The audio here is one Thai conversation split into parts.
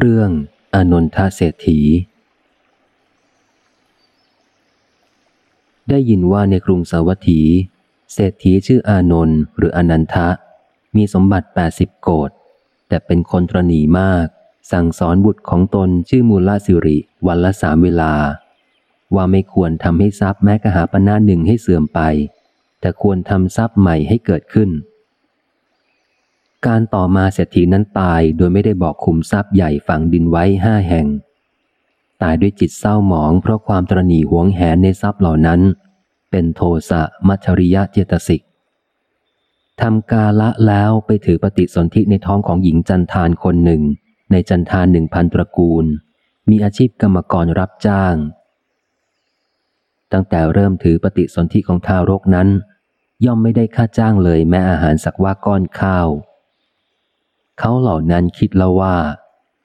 เรื่องอนนทเศรษฐี ได้ยินว่าในกรุงสาวัตถี เศรษฐีชื่ออานนท์หรืออนันทะ มีสมบัติแปดสิบโกดแต่เป็นคนตรณีมาก สั่งสอนบุตรของตนชื่อมูลสิริวันละสามเวลา ว่าไม่ควรทำให้ทรัพย์แม้กหาปณะหนึ่งให้เสื่อมไป แต่ควรทำทรัพย์ใหม่ให้เกิดขึ้น การต่อมาเศรษฐีนั้นตายโดยไม่ได้บอกคุมทรัพย์ใหญ่ฝังดินไว้ห้าแห่ง ตายด้วยจิตเศร้าหมองเพราะความตรณีหวงแหนในทรัพย์เหล่านั้น เป็นโทสะมัชริยะเจตสิกทำกาละแล้วไปถือปฏิสนธิในท้องของหญิงจันทานคนหนึ่ง ในจันทานหนึ่งพันตระกูล มีอาชีพกรรมกรรับจ้าง ตั้งแต่เริ่มถือปฏิสนธิของทารกนั้น ย่อมไม่ได้ค่าจ้างเลยแม้อาหารสักว่าก้อนข้าว เขาเหล่านั้นคิดแล้วว่า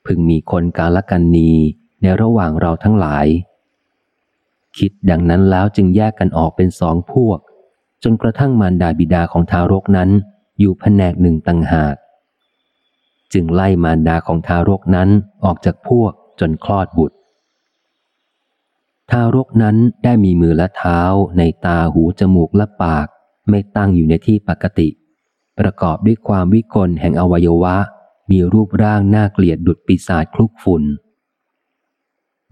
พึงมีคนกาลกันนีในระหว่างเราทั้งหลาย คิดดังนั้นแล้วจึงแยกกันออกเป็นสองพวก จนกระทั่งมารดาบิดาของทารกนั้นอยู่แผนกหนึ่งต่างหาก จึงไล่มารดาของทารกนั้นออกจากพวกจนคลอดบุตร ทารกนั้นได้มีมือและเท้าในตาหูจมูกและปาก ไม่ตั้งอยู่ในที่ปกติ ประกอบด้วยความวิกลแห่งอวัยวะ มีรูปร่างน่าเกลียดดุดปีศาจคลุกฝุ่น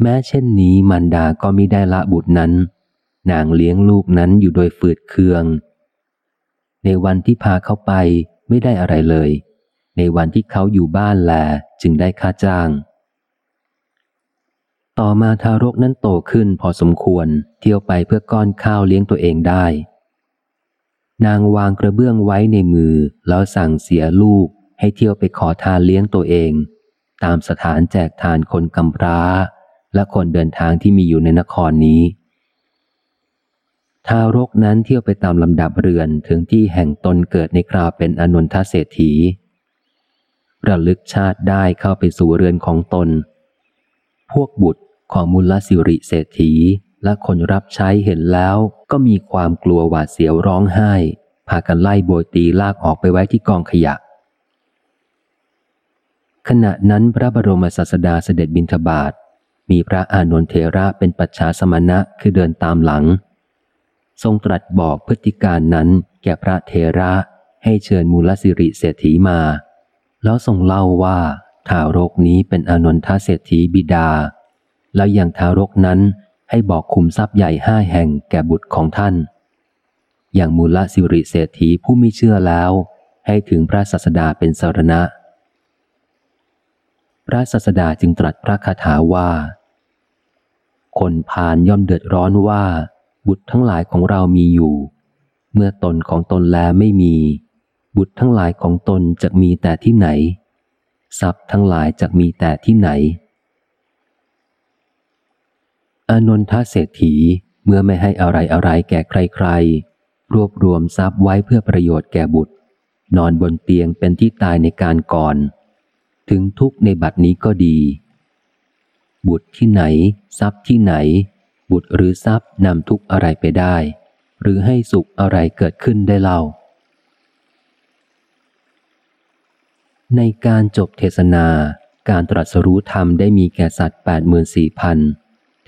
แม้เช่นนี้มันดาก็มิได้ละบุตรนั้น นางเลี้ยงลูกนั้นอยู่โดยฝืดเคือง ในวันที่พาเขาไปไม่ได้อะไรเลย ในวันที่เขาอยู่บ้านแลจึงได้ค่าจ้าง ต่อมาทารกนั้นโตขึ้นพอสมควรเที่ยวไปเพื่อก้อนข้าวเลี้ยงตัวเองได้ นางวางกระเบื้องไว้ในมือ แล้วสั่งเสียลูกให้เที่ยวไปขอทานเลี้ยงตัวเอง ตามสถานแจกทานคนกำพร้า และคนเดินทางที่มีอยู่ในนครนี้ ทารกนั้นเที่ยวไปตามลำดับเรือนถึงที่แห่งตนเกิดในคราวเป็นอนนทเศรษฐีระลึกชาติได้เข้าไปสู่เรือนของตน พวกบุตรของมุลสิริเศรษฐี และคนรับใช้เห็นแล้วก็มีความกลัวหวาดเสียวร้องไห้ พากันไล่โบยตีลากออกไปไว้ที่กองขยะ ขณะนั้นพระบรมศาสดาเสด็จบินทบาทมีพระอานนทเทระเป็นปัจฉาสมณะคือเดินตามหลัง ทรงตรัสบอกพฤติการนั้นแก่พระเทระให้เชิญมูลสิริเศรษฐีมา แล้วทรงเล่าว่าทารกนี้เป็นอนนทเศรษฐีบิดา แล้วอย่างทารกนั้น ให้บอกคุมทรัพย์ใหญ่ห้าแห่งแก่บุตรของท่าน อย่างมูลสิริเศรษฐีผู้ไม่เชื่อแล้ว ให้ถึงพระสัสดาเป็นสารณะ พระสัสดาจึงตรัสพระคาถาว่า คนพานย่อมเดือดร้อนว่า บุตรทั้งหลายของเรามีอยู่ เมื่อตนของตนแลไม่มี บุตรทั้งหลายของตนจะมีแต่ที่ไหน ทรัพย์ทั้งหลายจะมีแต่ที่ไหน อนนทเศรษฐีเมื่อไม่ให้อะไรอะไรแก่ใครๆ รวบรวมทรัพย์ไว้เพื่อประโยชน์แก่บุตร นอนบนเตียงเป็นที่ตายในการก่อน ถึงทุกในบัดนี้ก็ดี บุตรที่ไหน ทรัพย์ที่ไหน บุตรหรือทรัพย์นำทุกอะไรไปได้ หรือให้สุขอะไรเกิดขึ้นได้เล่า ในการจบเทศนาการตรัสรู้ธรรมได้มีแก่สัตว์แปดหมื่นสี่พัน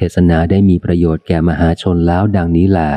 เทศนาได้มีประโยชน์แก่มหาชนแล้วดังนี้แหละ